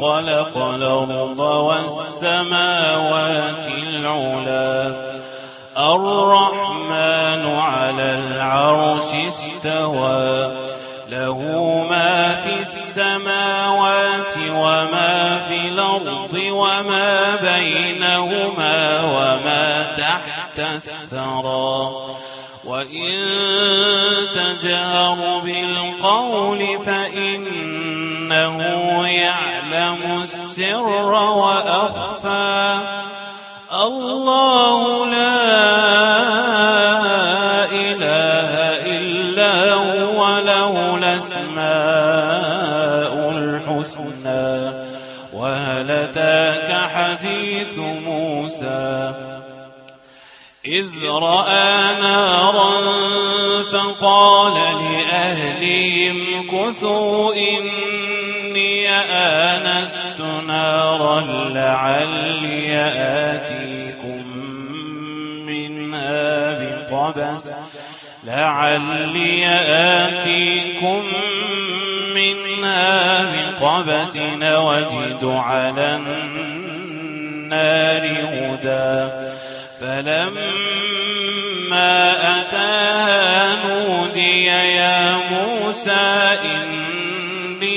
خلق الأرض والسماوات العلا. الرحمن على العرش استوى. له ما في السماوات وما في الأرض وما بينهما وما تحت الثرى. وإن تجهر بالقول فإنه يعلم السر وأخفى. الله لا إله إلا هو له الأسماء الحسنى. وهل أتاك حديث موسى؟ إذ رأى نارا فقال لأهلهم كثوا إني لعلي آتيكم منها بقبس. لعلي آتيكم منها بقبس. وجد على النار هدى. فلما أتاها نودي يا موسى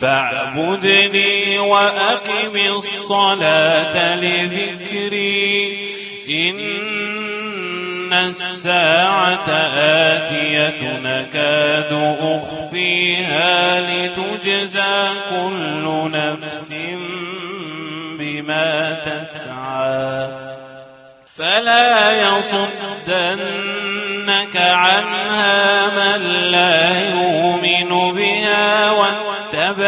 فاعبدني وأقم الصلاة لذكري. إن الساعة آتية نكاد أخفيها لتجزى كل نفس بما تسعى. فلا يصدنك عنها من لا يؤمن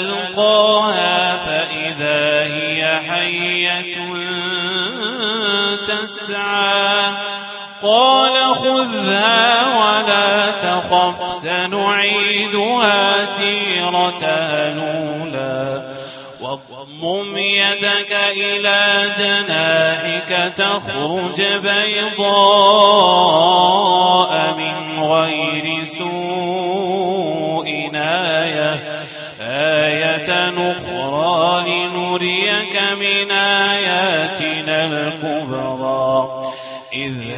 فألقاها فإذا هي حية تسعى. قال خذها ولا تخف سنعيدها سيرتها الأولى. واضمم يدك إلى جناحك تخرج بيضاء.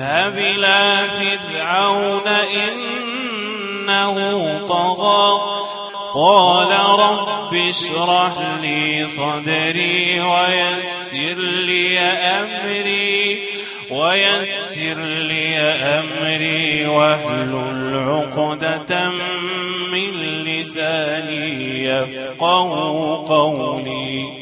اذهب إلى فرعون إنه طغى. قال رب اشرح لي صدري ويسر لي أمري ويسر لي أمري واحلل عقدة من لساني يفقه قولي.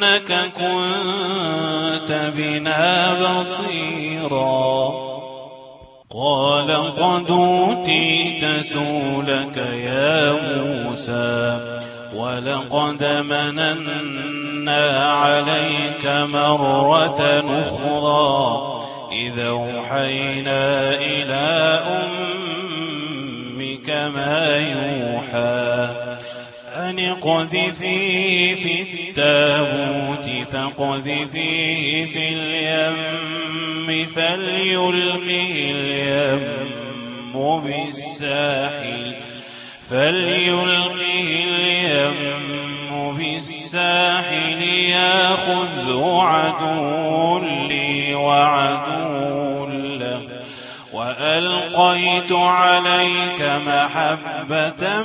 إنك كنت بنا بصيرا. قال قد أوتيت سولك يا موسى ولقد مننا عليك مرة أخرى. إذا أوحينا إلى أمك ما يوحى. اقذفيه في التابوت فاقذفيه في اليم فليلقه اليم بالساحل فليلقه اليم بالساحل ياخذ عدو لي وعدو له. وألقيت عليك محبة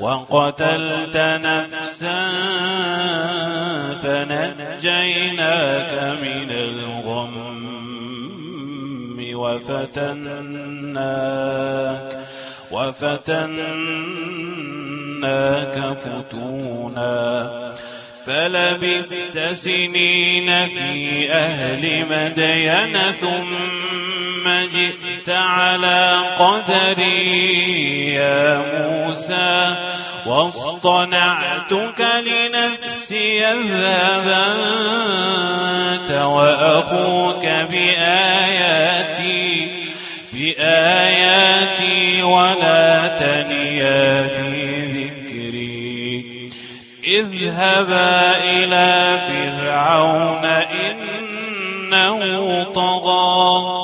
وقتلت نفسا فنجيناك من الغم وفتناك وفتناك فتونا فلبثت سنين في أهل مدين ثم جئت على قدري يا موسى واصطنعتك لنفسي اذهب أنت وأخوك بآياتي بآياتي ولا تنيا في ذكري. اذهبا إلى فرعون إنه طغى.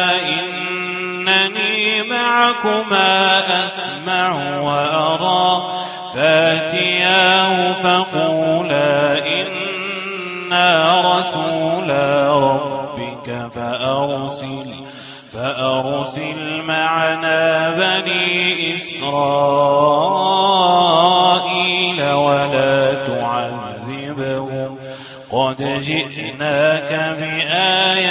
معكما أسمع وأرى. فاتياه فقولا إنا رسولا ربك فأرسل فأرسل معنا بني إسرائيل ولا تعذبهم. قد جئناك بآية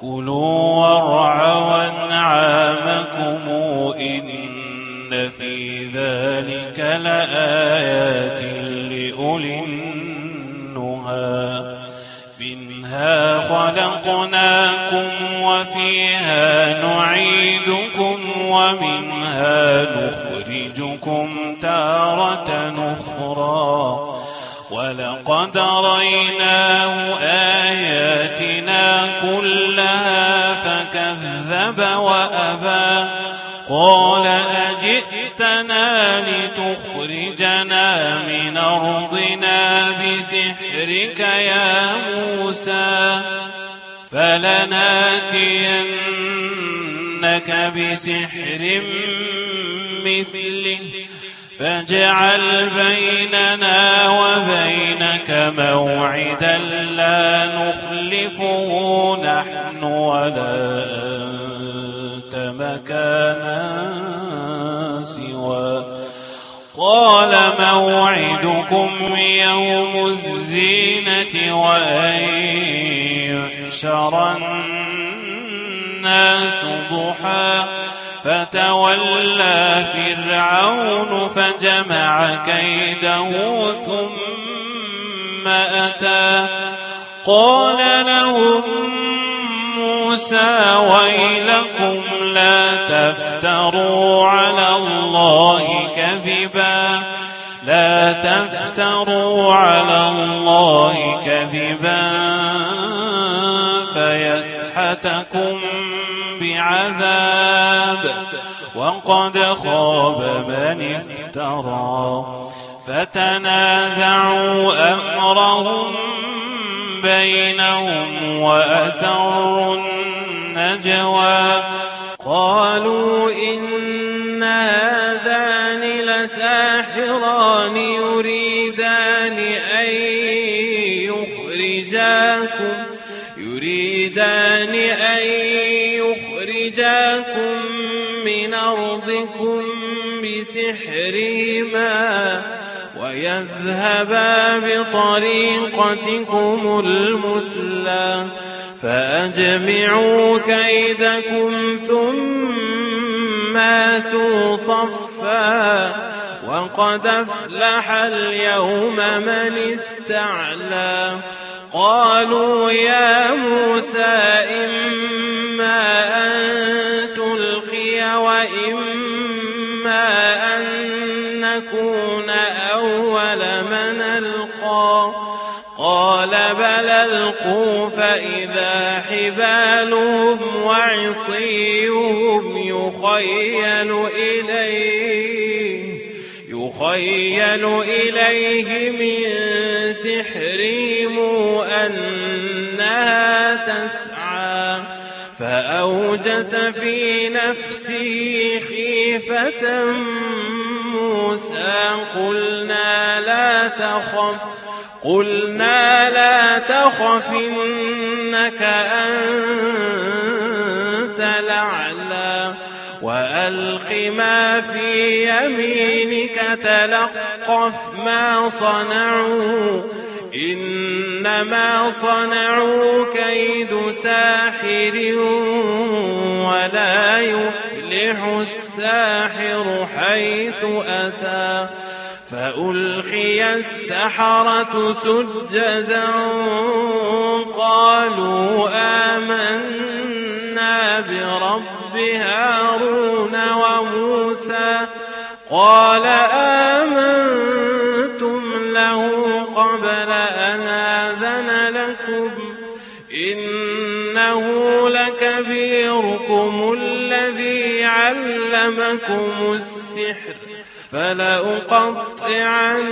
كلوا وارعوا أنعامكم إن في ذلك لآيات لأولي النهى. منها خلقناكم وفيها نعيدكم ومنها نخرجكم تارة أخرى. ولقد ريناه آياتنا كلها فكذب وأبى. قال أجئتنا لتخرجنا من أرضنا بسحرك يا موسى. فلناتينك بسحر مثله. فاجعل بيننا وبينك موعدا لا نخلفه نحن ولا أنت. مكانا سوى. قال موعدكم يوم الزينة وأن يحشر الناس ضحى. فتولى فرعون فجمع كيده ثم أتى. قال لهم موسى ويلكم لا تفتروا على الله كذبا. لا تفتروا على الله كذبا. فيسحتكم بعذاب. وقد خاب من افترى. فتنازعوا أمرهم بينهم وأسروا النجوى قالوا إن هذان لساحران يريدان أن يخرجاكم يريدان أن يخرجاكم من أرضكم بسحرهما ويذهبا بطريقتكم المثلى فأجمعوا كيدكم ثم أتوا صفا وقد أفلح اليوم من استعلى قالوا يا موسى إما أن تلقي وإما أن نكون من ألقى قال بل ألقوا فإذا حبالهم وعصيهم يخيل إليه يخيل إليه من سحرهم أنها تسعى. فأوجس في نفسه خيفة موسى قلنا لا تخف قلنا لا تخف إنك أنت الأعلى. وألق ما في يمينك تلقف ما صنعوا. إنما صنعوا كيد ساحر ولا يفلح. الساحر حيث أتى فألقي السحرة سجدا قالوا آمنا برب هارون وموسى قال آمنتم علمكم السحر فلأقطعن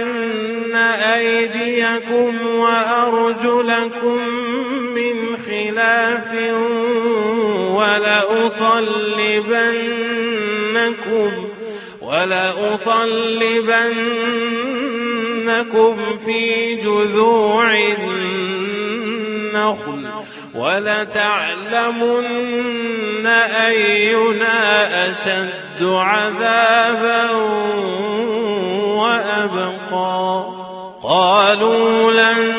أيديكم وأرجلكم من خلاف ولأصلبنكم ولأصلبنكم في جذوع النخل ولتعلمن أينا أشد عذابا وأبقى. قالوا لن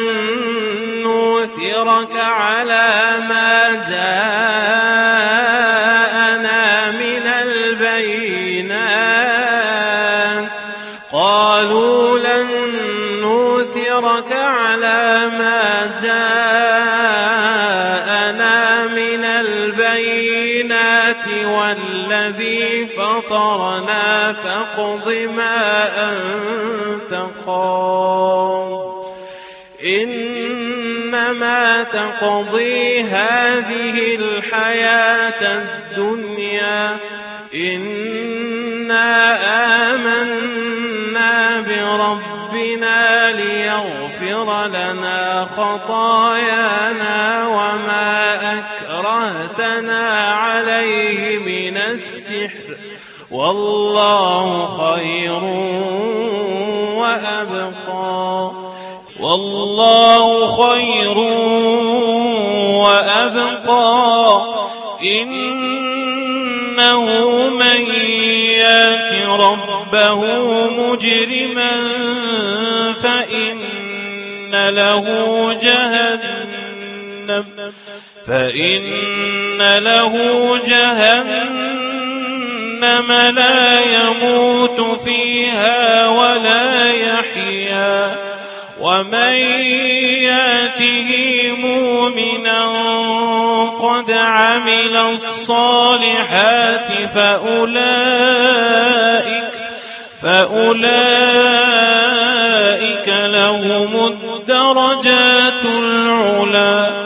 نوثرك على ما جاءنا والذي فطرنا فاقض ما أنت قاض. إنما تقضي هذه الحياة الدنيا. إنا آمنا بربنا ليغفر لنا خطايانا وما أكرهتنا عليه والله خير وأبقى. والله خير وأبقى. إنه من يات ربه مجرما فإن له جهنم. فإن له جهنم. لا يموت فيها ولا يحيا ومن ياته مؤمنا قد عمل الصالحات فأولئك فأولئك لهم الدرجات العلا.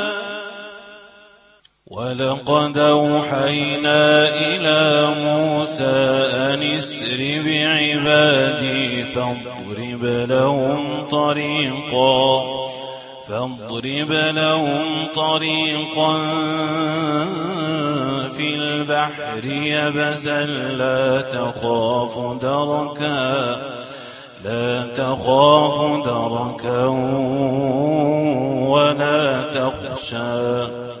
ولقد أوحينا إلى موسى أن اسر بعبادي فاضرب لهم طريقا فاضرب لهم طريقا في البحر يبسا لا تخاف دركا لا تخاف دركا ولا تخشى.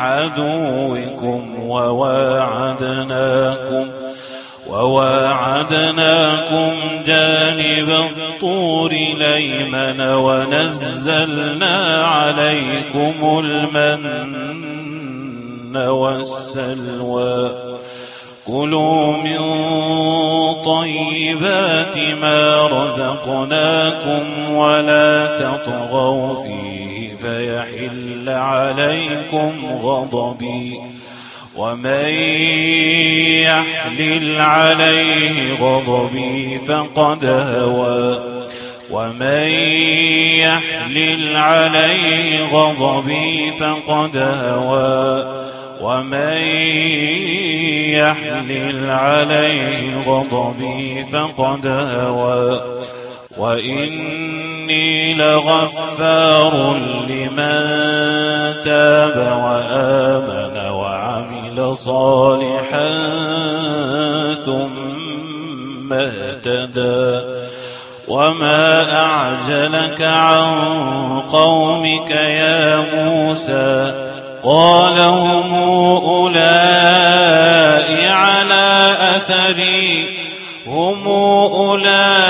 عدوكم وواعدناكم وواعدناكم جانب الطور ليمن ونزلنا عليكم المن والسلوى. كلوا من طيبات ما رزقناكم ولا تطغوا فيه. فيحل عليكم غضبي ومن يحلل عليه غضبي فقد هوى ومن يحلل عليه غضبي فقد هوى ومن يحلل عليه غضبي فقد هوى وإني لغفار لمن تاب وآمن وعمل صالحا ثم اهتدى. وما أعجلك عن قومك يا موسى؟ قال هم أولئك على أثري. هم أولئك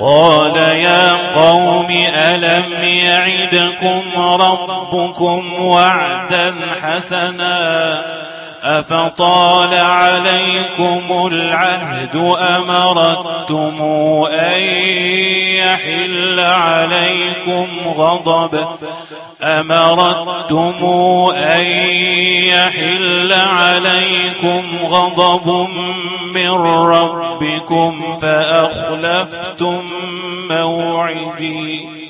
قال يا قوم ألم يعدكم ربكم وعدا حسنا؟ أفطال عليكم العهد أمرتم أن يحل عليكم غضب أمرتم أن يحل عليكم غضب من ربكم فأخلفتم موعدي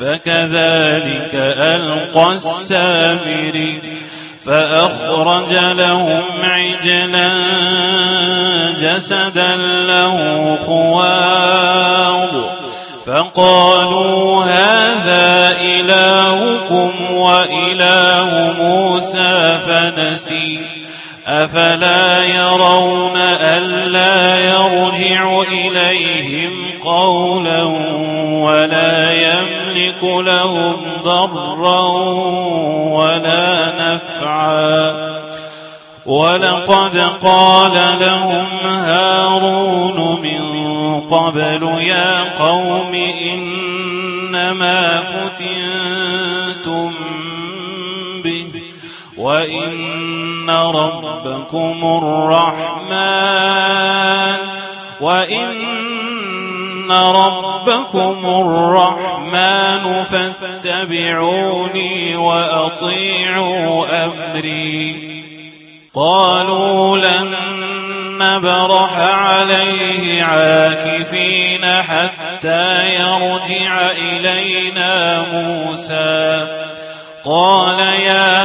فكذلك ألقى السامري فأخرج لهم عجلا جسدا له خوار فقالوا هذا إلهكم وإله موسى فنسي أفلا يرون ألا يرجع إليهم قولا ولا يملك لهم ضرا ولا نفعا. ولقد قال لهم هارون من قبل يا قوم إنما فتنتم به وإن ربكم الرحمن وإن ربكم الرحمن فاتبعوني وأطيعوا أمري. قالوا لن نبرح عليه عاكفين حتى يرجع إلينا موسى. قال يا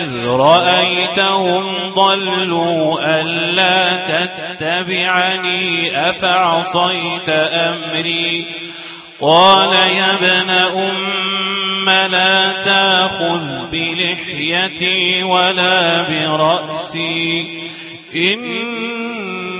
إذ رأيتهم ضلوا ألا تتبعني أفعصيت أمري؟ قال يا ابن أم لا تأخذ بلحيتي ولا برأسي.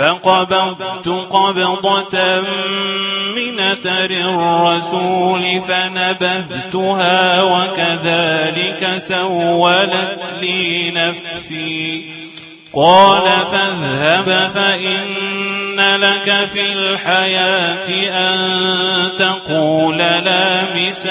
فقبضت قبضة من أثر الرسول فنبذتها وكذلك سولت لي نفسي. قال فاذهب فإن لك في الحياة أن تقول لا مساس.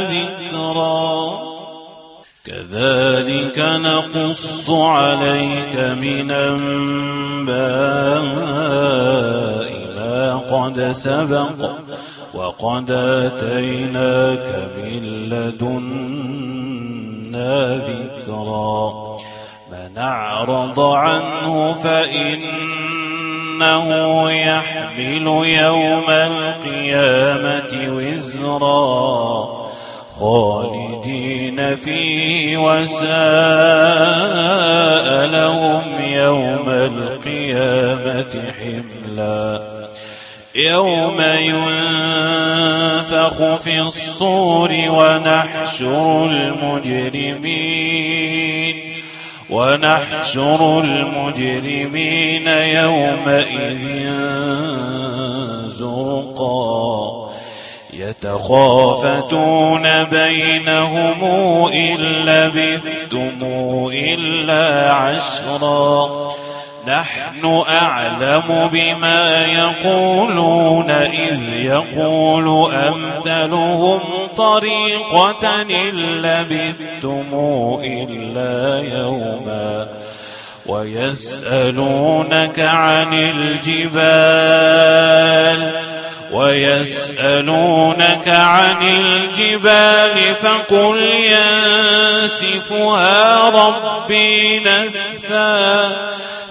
ذكرا كذلك نقص عليك من أنباء ما قد سبق وقد آتيناك من لدنا ذكرا. من أعرض عنه فإنه يحمل يوم القيامة وزرا خالدين فيه وساء لهم يوم القيامة حملا. يوم ينفخ في الصور ونحشر المجرمين. ونحشر المجرمين يومئذ زرقا. يتخافتون بينهم إن لبثتم إلا عشرا. نحن أعلم بما يقولون إذ يقول أمثلهم طريقة إن لبثتم إلا يوما ويسألونك عن الجبال ويسألونك عن الجبال فقل ينسفها ربي نسفا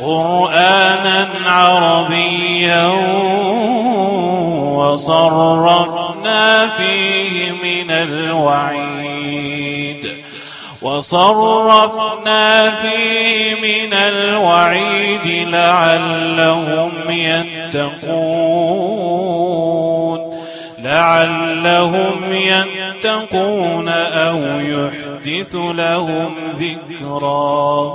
قرآنا عربيا وصرفنا فيه من الوعيد وصرفنا فيه من الوعيد لعلهم يتقون لعلهم يتقون أو يحدث لهم ذكرا.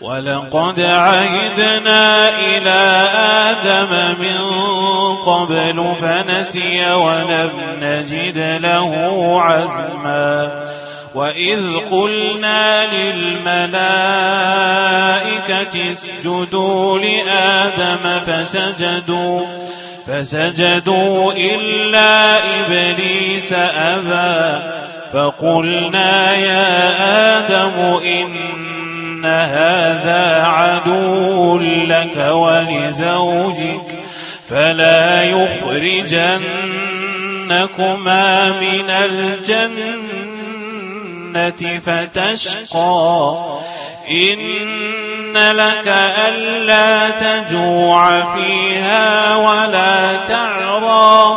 ولقد عهدنا إلى آدم من قبل فنسي ولم نجد له عزما. وإذ قلنا للملائكة اسجدوا لآدم فسجدوا فسجدوا إلا إبليس أبى. فقلنا يا آدم إن هذا عدو لك ولزوجك فلا يخرجنكما من الجنة فتشقى. إن لك ألا تجوع فيها ولا تعرى.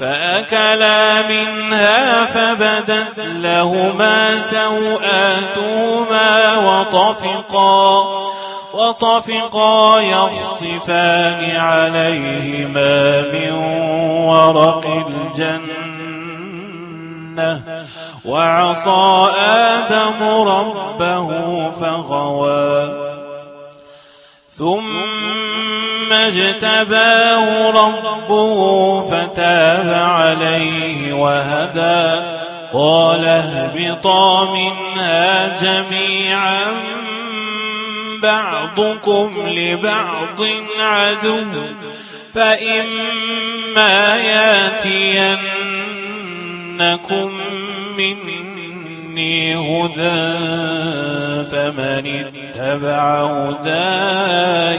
فأكلا منها فبدت لهما سوآتهما وطفقا وطفقا يخصفان عليهما من ورق الجنة. وعصى آدم ربه فغوى. ثم اجتباه ربه فتاب عليه وهدى. قال اهبطا منها جميعا بعضكم لبعض عدو. فإما ياتينكم مني هدى فمن اتبع هداي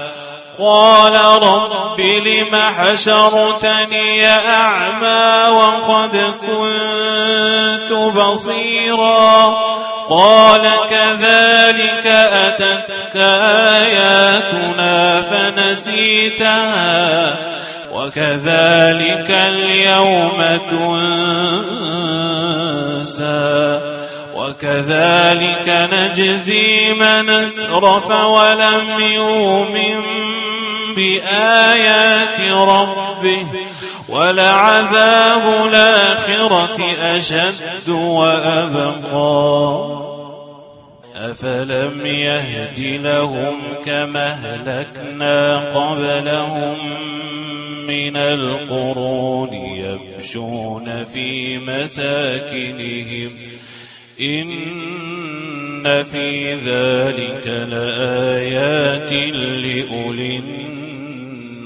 قال رب لم حشرتني أعمى وقد كنت بصيرا قال كذلك أتتك آياتنا فنسيتها وكذلك اليوم تنسى وكذلك نجزي من أسرف ولم يؤمن بآيات ربه ولعذاب الآخرة أشد وأبقى. أفلم يهد لهم كما أهلكنا قبلهم من القرون يمشون في مساكنهم. إن في ذلك لآيات لأولي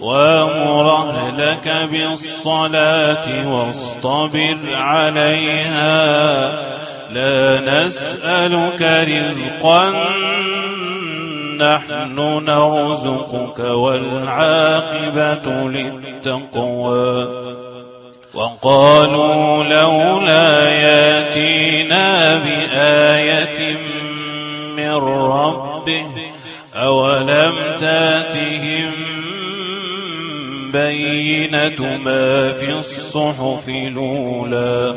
وامر اهلك بالصلاة واصطبر عليها. لا نسألك رزقا نحن نرزقك والعاقبة للتقوى. وقالوا لولا ياتينا بآية من ربه أولم تاتهم بينة ما في الصحف الأولى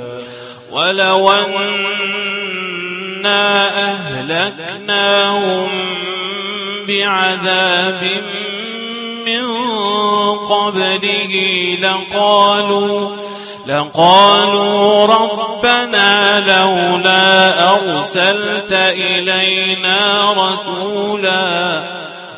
ولو أنا أهلكناهم بعذاب من قبله لقالوا لقالوا ربنا لولا أرسلت إلينا رسولا